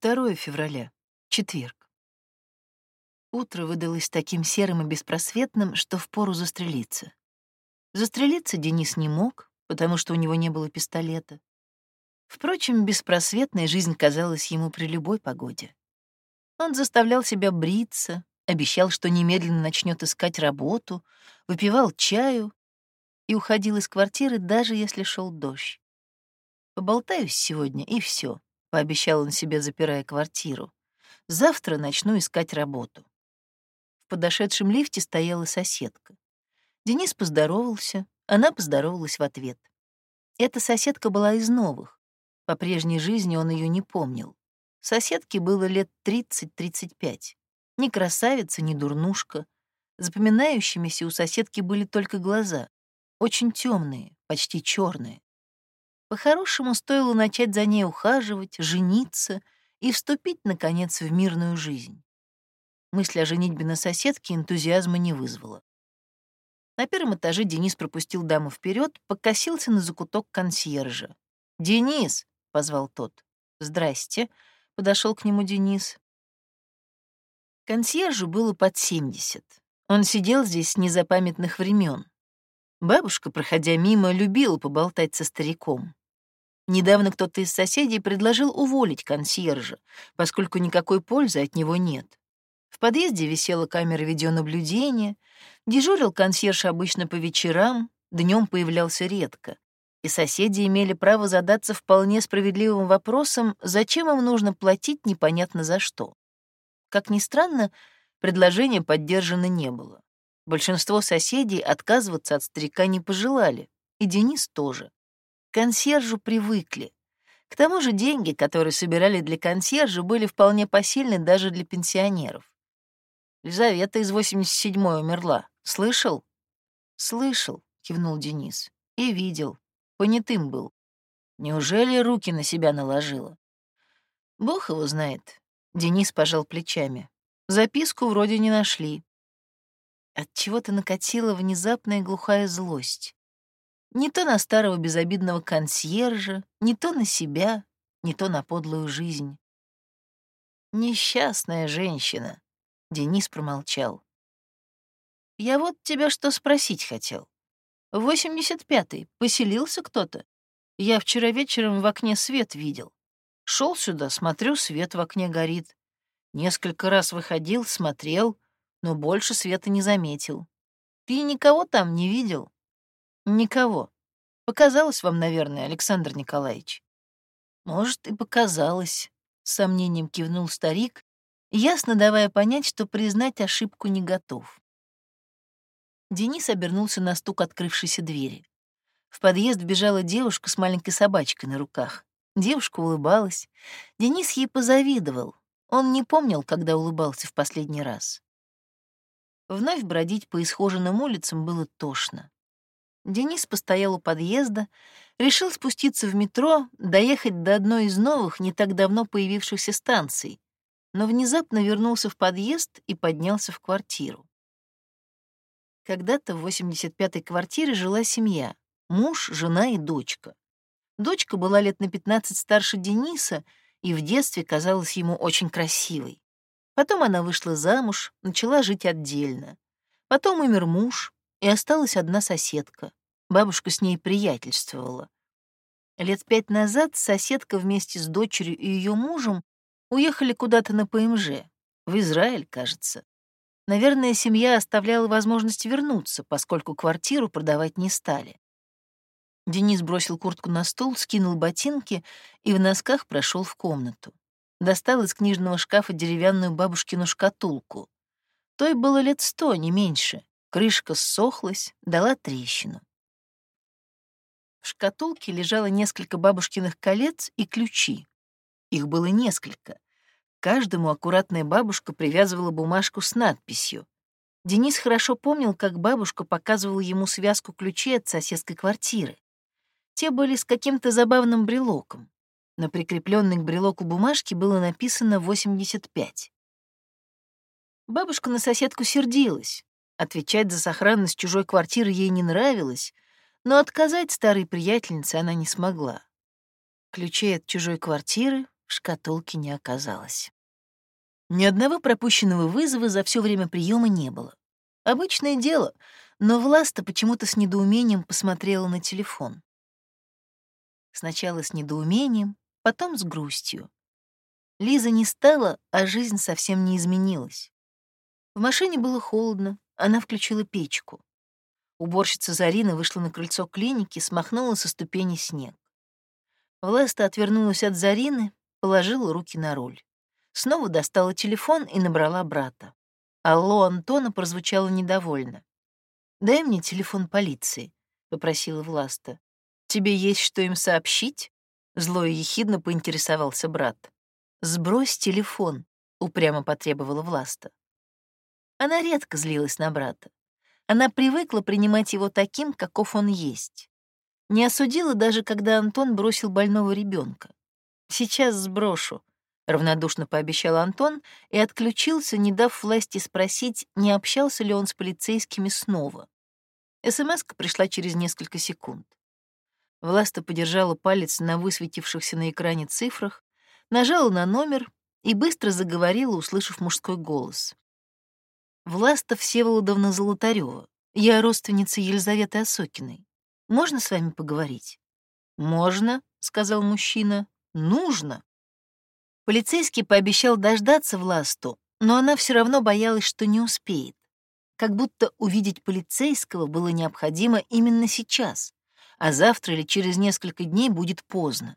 2 февраля, четверг. Утро выдалось таким серым и беспросветным, что впору застрелиться. Застрелиться Денис не мог, потому что у него не было пистолета. Впрочем, беспросветная жизнь казалась ему при любой погоде. Он заставлял себя бриться, обещал, что немедленно начнет искать работу, выпивал чаю и уходил из квартиры, даже если шел дождь. Поболтаюсь сегодня, и все пообещал он себе, запирая квартиру. Завтра начну искать работу. В подошедшем лифте стояла соседка. Денис поздоровался, она поздоровалась в ответ. Эта соседка была из новых. По прежней жизни он ее не помнил. Соседке было лет 30-35. Ни красавица, ни дурнушка. Запоминающимися у соседки были только глаза. Очень темные, почти черные. По-хорошему, стоило начать за ней ухаживать, жениться и вступить, наконец, в мирную жизнь. Мысль о женитьбе на соседке энтузиазма не вызвала. На первом этаже Денис пропустил даму вперед, покосился на закуток консьержа. «Денис!» — позвал тот. «Здрасте!» — подошел к нему Денис. Консьержу было под семьдесят. Он сидел здесь с незапамятных времен. Бабушка, проходя мимо, любила поболтать со стариком. Недавно кто-то из соседей предложил уволить консьержа, поскольку никакой пользы от него нет. В подъезде висела камера видеонаблюдения, дежурил консьерж обычно по вечерам, днем появлялся редко. И соседи имели право задаться вполне справедливым вопросом, зачем им нужно платить непонятно за что. Как ни странно, предложение поддержано не было. Большинство соседей отказываться от старика не пожелали, и Денис тоже консьержу привыкли. К тому же деньги, которые собирали для консьержа, были вполне посильны даже для пенсионеров. Лизавета из 87-й умерла. Слышал? Слышал, кивнул Денис. И видел. Понятым был. Неужели руки на себя наложила? Бог его знает. Денис пожал плечами. Записку вроде не нашли. От чего-то накатила внезапная глухая злость. Не то на старого безобидного консьержа, не то на себя, не то на подлую жизнь. «Несчастная женщина», — Денис промолчал. «Я вот тебя что спросить хотел. В 85-й поселился кто-то? Я вчера вечером в окне свет видел. Шел сюда, смотрю, свет в окне горит. Несколько раз выходил, смотрел, но больше света не заметил. Ты никого там не видел?» Никого. Показалось вам, наверное, Александр Николаевич. Может, и показалось, с сомнением кивнул старик, ясно давая понять, что признать ошибку не готов. Денис обернулся на стук открывшейся двери. В подъезд бежала девушка с маленькой собачкой на руках. Девушка улыбалась. Денис ей позавидовал. Он не помнил, когда улыбался в последний раз. Вновь бродить по исхоженным улицам было тошно. Денис постоял у подъезда, решил спуститься в метро, доехать до одной из новых, не так давно появившихся станций, но внезапно вернулся в подъезд и поднялся в квартиру. Когда-то в 85-й квартире жила семья — муж, жена и дочка. Дочка была лет на 15 старше Дениса и в детстве казалась ему очень красивой. Потом она вышла замуж, начала жить отдельно. Потом умер муж, и осталась одна соседка. Бабушка с ней приятельствовала. Лет пять назад соседка вместе с дочерью и ее мужем уехали куда-то на ПМЖ, в Израиль, кажется. Наверное, семья оставляла возможность вернуться, поскольку квартиру продавать не стали. Денис бросил куртку на стол, скинул ботинки и в носках прошел в комнату. Достал из книжного шкафа деревянную бабушкину шкатулку. Той было лет сто, не меньше. Крышка ссохлась, дала трещину. В шкатулке лежало несколько бабушкиных колец и ключи. Их было несколько. Каждому аккуратная бабушка привязывала бумажку с надписью. Денис хорошо помнил, как бабушка показывала ему связку ключей от соседской квартиры. Те были с каким-то забавным брелоком. На прикрепленной к брелоку бумажки было написано 85. Бабушка на соседку сердилась. Отвечать за сохранность чужой квартиры ей не нравилось, но отказать старой приятельнице она не смогла. Ключей от чужой квартиры в шкатулке не оказалось. Ни одного пропущенного вызова за все время приема не было. Обычное дело, но Власта почему-то с недоумением посмотрела на телефон. Сначала с недоумением, потом с грустью. Лиза не стала, а жизнь совсем не изменилась. В машине было холодно, она включила печку. Уборщица Зарина вышла на крыльцо клиники, смахнула со ступени снег. Власта отвернулась от Зарины, положила руки на руль. Снова достала телефон и набрала брата. Алло Антона прозвучало недовольно. «Дай мне телефон полиции», — попросила Власта. «Тебе есть что им сообщить?» Зло и ехидно поинтересовался брат. «Сбрось телефон», — упрямо потребовала Власта. Она редко злилась на брата. Она привыкла принимать его таким, каков он есть. Не осудила даже, когда Антон бросил больного ребенка. «Сейчас сброшу», — равнодушно пообещал Антон и отключился, не дав власти спросить, не общался ли он с полицейскими снова. смс пришла через несколько секунд. Власта подержала палец на высветившихся на экране цифрах, нажала на номер и быстро заговорила, услышав мужской голос. «Власта Всеволодовна Золотарева, я родственница Елизаветы Осокиной. Можно с вами поговорить?» «Можно», — сказал мужчина. «Нужно». Полицейский пообещал дождаться Власту, но она все равно боялась, что не успеет. Как будто увидеть полицейского было необходимо именно сейчас, а завтра или через несколько дней будет поздно.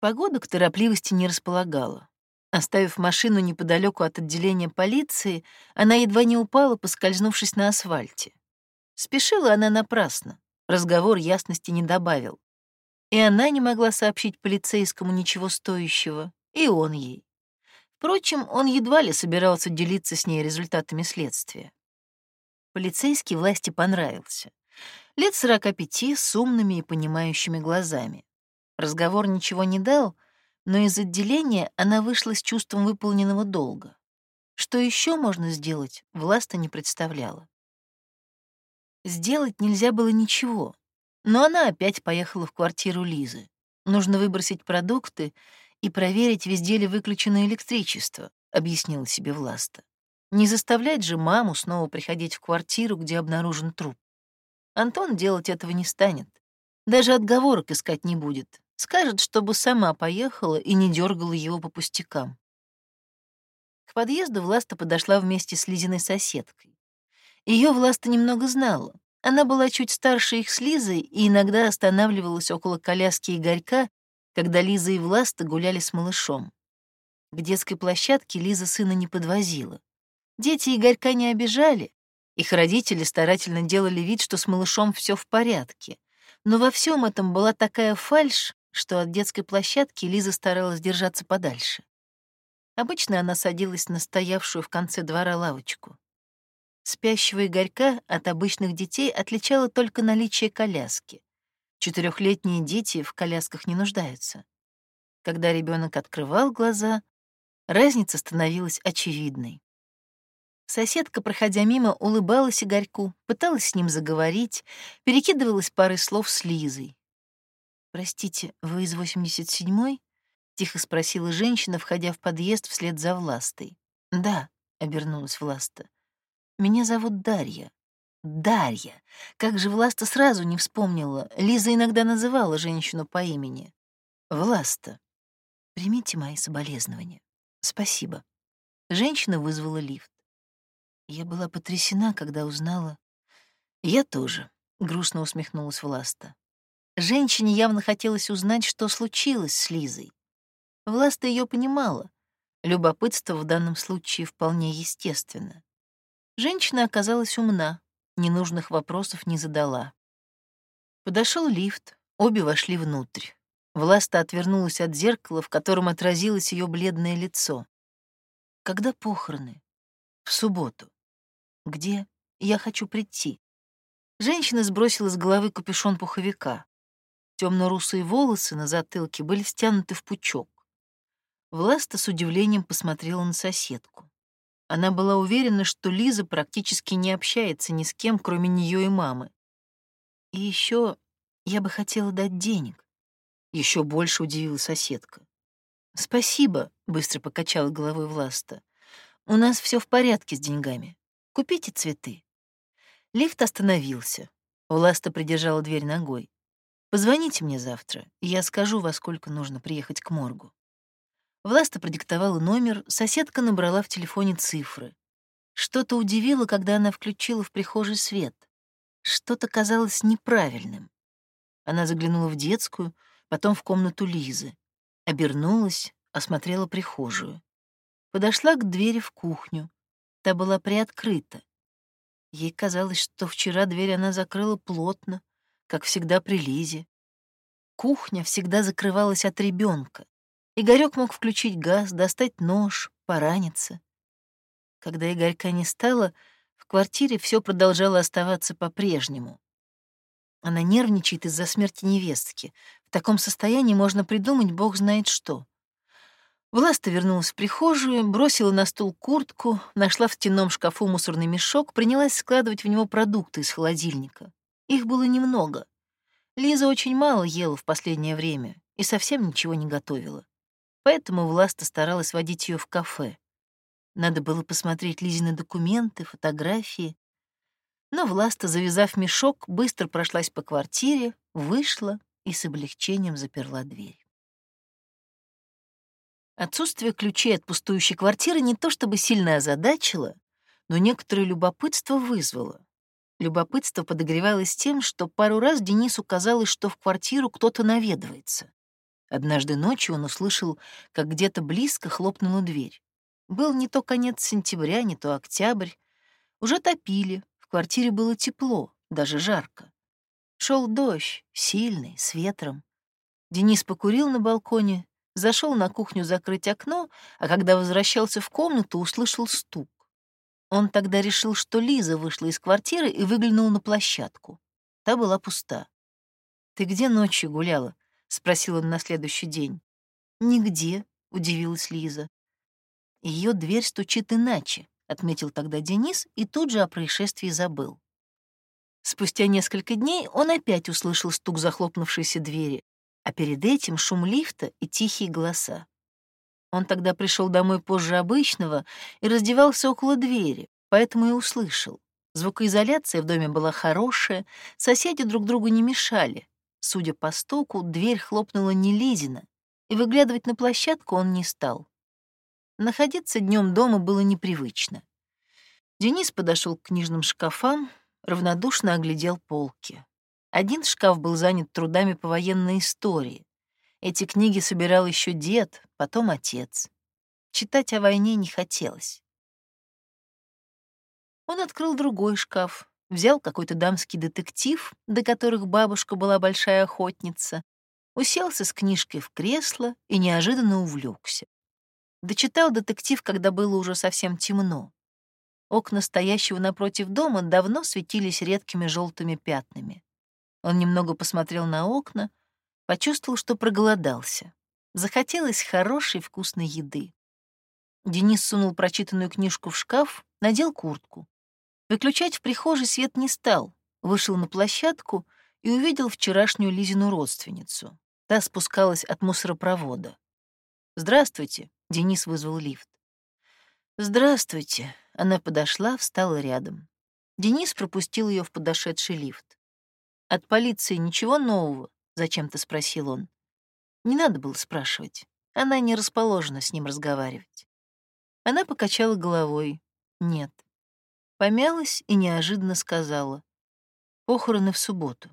Погода к торопливости не располагала. Оставив машину неподалеку от отделения полиции, она едва не упала, поскользнувшись на асфальте. Спешила она напрасно, разговор ясности не добавил. И она не могла сообщить полицейскому ничего стоящего, и он ей. Впрочем, он едва ли собирался делиться с ней результатами следствия. Полицейский власти понравился. Лет сорока пяти, с умными и понимающими глазами. Разговор ничего не дал, но из отделения она вышла с чувством выполненного долга. Что еще можно сделать, Власта не представляла. Сделать нельзя было ничего, но она опять поехала в квартиру Лизы. Нужно выбросить продукты и проверить, везде ли выключено электричество, объяснила себе Власта. Не заставлять же маму снова приходить в квартиру, где обнаружен труп. Антон делать этого не станет. Даже отговорок искать не будет. Скажет, чтобы сама поехала и не дергала его по пустякам. К подъезду Власта подошла вместе с Лизиной соседкой. Ее Власта немного знала. Она была чуть старше их с Лизой и иногда останавливалась около коляски Игорька, когда Лиза и Власта гуляли с малышом. К детской площадке Лиза сына не подвозила. Дети Игорька не обижали, их родители старательно делали вид, что с малышом все в порядке. Но во всем этом была такая фальшь, что от детской площадки Лиза старалась держаться подальше. Обычно она садилась на стоявшую в конце двора лавочку. Спящего Игорька от обычных детей отличало только наличие коляски. Четырехлетние дети в колясках не нуждаются. Когда ребенок открывал глаза, разница становилась очевидной. Соседка, проходя мимо, улыбалась Игорьку, пыталась с ним заговорить, перекидывалась парой слов с Лизой. «Простите, вы из 87-й?» — тихо спросила женщина, входя в подъезд вслед за Властой. «Да», — обернулась Власта. «Меня зовут Дарья». «Дарья! Как же Власта сразу не вспомнила. Лиза иногда называла женщину по имени. Власта. Примите мои соболезнования. Спасибо». Женщина вызвала лифт. Я была потрясена, когда узнала. Я тоже, грустно усмехнулась Власта. Женщине явно хотелось узнать, что случилось с Лизой. Власта ее понимала. Любопытство в данном случае вполне естественно. Женщина оказалась умна, ненужных вопросов не задала. Подошел лифт, обе вошли внутрь. Власта отвернулась от зеркала, в котором отразилось ее бледное лицо. Когда похороны? В субботу. «Где? Я хочу прийти». Женщина сбросила с головы капюшон пуховика. Темно-русые волосы на затылке были стянуты в пучок. Власта с удивлением посмотрела на соседку. Она была уверена, что Лиза практически не общается ни с кем, кроме нее и мамы. И еще я бы хотела дать денег. Еще больше удивила соседка. «Спасибо», — быстро покачала головой Власта. «У нас все в порядке с деньгами. Купите цветы». Лифт остановился. Власта придержала дверь ногой. «Позвоните мне завтра, и я скажу, во сколько нужно приехать к моргу». Власта продиктовала номер, соседка набрала в телефоне цифры. Что-то удивило, когда она включила в прихожий свет. Что-то казалось неправильным. Она заглянула в детскую, потом в комнату Лизы. Обернулась, осмотрела прихожую. Подошла к двери в кухню. Та была приоткрыта. Ей казалось, что вчера дверь она закрыла плотно, как всегда при Лизе. Кухня всегда закрывалась от ребенка. Игорек мог включить газ, достать нож, пораниться. Когда Игорька не стало, в квартире все продолжало оставаться по-прежнему. Она нервничает из-за смерти невестки. В таком состоянии можно придумать бог знает что. Власта вернулась в прихожую, бросила на стул куртку, нашла в стенном шкафу мусорный мешок, принялась складывать в него продукты из холодильника. Их было немного. Лиза очень мало ела в последнее время и совсем ничего не готовила. Поэтому Власта старалась водить ее в кафе. Надо было посмотреть Лизины документы, фотографии. Но Власта, завязав мешок, быстро прошлась по квартире, вышла и с облегчением заперла дверь. Отсутствие ключей от пустующей квартиры не то чтобы сильно озадачило, но некоторое любопытство вызвало. Любопытство подогревалось тем, что пару раз Денису казалось, что в квартиру кто-то наведывается. Однажды ночью он услышал, как где-то близко хлопнула дверь. Был не то конец сентября, не то октябрь. Уже топили, в квартире было тепло, даже жарко. Шел дождь, сильный, с ветром. Денис покурил на балконе, зашел на кухню закрыть окно, а когда возвращался в комнату, услышал стук. Он тогда решил, что Лиза вышла из квартиры и выглянул на площадку. Та была пуста. «Ты где ночью гуляла?» — спросил он на следующий день. «Нигде», — удивилась Лиза. Ее дверь стучит иначе, отметил тогда Денис и тут же о происшествии забыл. Спустя несколько дней он опять услышал стук захлопнувшейся двери, а перед этим шум лифта и тихие голоса. Он тогда пришел домой позже обычного и раздевался около двери, поэтому и услышал. Звукоизоляция в доме была хорошая, соседи друг другу не мешали. Судя по стуку, дверь хлопнула не Лизина, и выглядывать на площадку он не стал. Находиться днем дома было непривычно. Денис подошел к книжным шкафам, равнодушно оглядел полки. Один шкаф был занят трудами по военной истории. Эти книги собирал еще дед, потом отец. Читать о войне не хотелось. Он открыл другой шкаф, взял какой-то дамский детектив, до которых бабушка была большая охотница, уселся с книжкой в кресло и неожиданно увлекся. Дочитал детектив, когда было уже совсем темно. Окна стоящего напротив дома давно светились редкими желтыми пятнами. Он немного посмотрел на окна, почувствовал, что проголодался. Захотелось хорошей вкусной еды. Денис сунул прочитанную книжку в шкаф, надел куртку. Выключать в прихожей свет не стал, вышел на площадку и увидел вчерашнюю Лизину родственницу. Та спускалась от мусоропровода. «Здравствуйте», — Денис вызвал лифт. «Здравствуйте». Она подошла, встала рядом. Денис пропустил ее в подошедший лифт. «От полиции ничего нового?» — зачем-то спросил он. Не надо было спрашивать. Она не расположена с ним разговаривать. Она покачала головой. Нет. Помялась и неожиданно сказала. Похороны в субботу.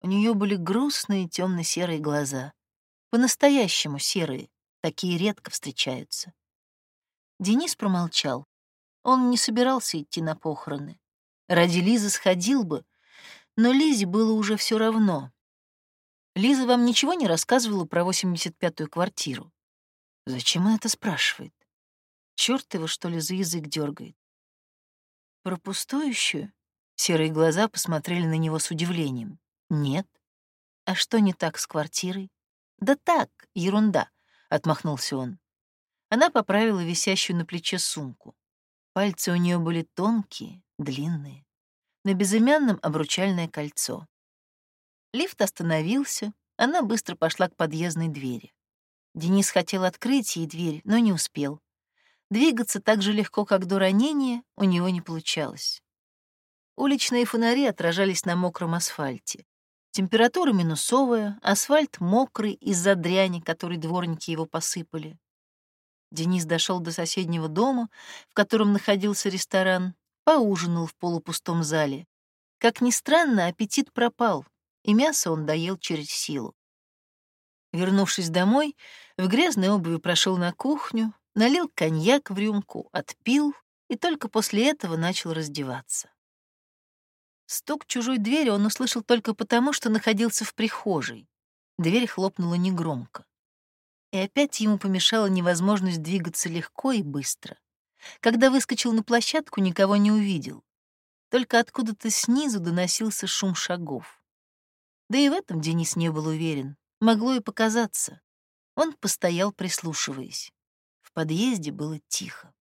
У нее были грустные темно-серые глаза. По-настоящему серые. Такие редко встречаются. Денис промолчал. Он не собирался идти на похороны. Ради Лизы сходил бы, но Лизе было уже все равно. Лиза вам ничего не рассказывала про 85-ю квартиру? Зачем она это спрашивает? Черт его, что ли, за язык дергает. Про пустующую? Серые глаза посмотрели на него с удивлением. Нет. А что не так с квартирой? Да так, ерунда. — отмахнулся он. Она поправила висящую на плече сумку. Пальцы у нее были тонкие, длинные. На безымянном обручальное кольцо. Лифт остановился, она быстро пошла к подъездной двери. Денис хотел открыть ей дверь, но не успел. Двигаться так же легко, как до ранения, у него не получалось. Уличные фонари отражались на мокром асфальте. Температура минусовая, асфальт мокрый из-за дряни, которой дворники его посыпали. Денис дошел до соседнего дома, в котором находился ресторан, поужинал в полупустом зале. Как ни странно, аппетит пропал, и мясо он доел через силу. Вернувшись домой, в грязной обуви прошел на кухню, налил коньяк в рюмку, отпил и только после этого начал раздеваться. Стук чужой двери он услышал только потому, что находился в прихожей. Дверь хлопнула негромко. И опять ему помешала невозможность двигаться легко и быстро. Когда выскочил на площадку, никого не увидел. Только откуда-то снизу доносился шум шагов. Да и в этом Денис не был уверен. Могло и показаться. Он постоял, прислушиваясь. В подъезде было тихо.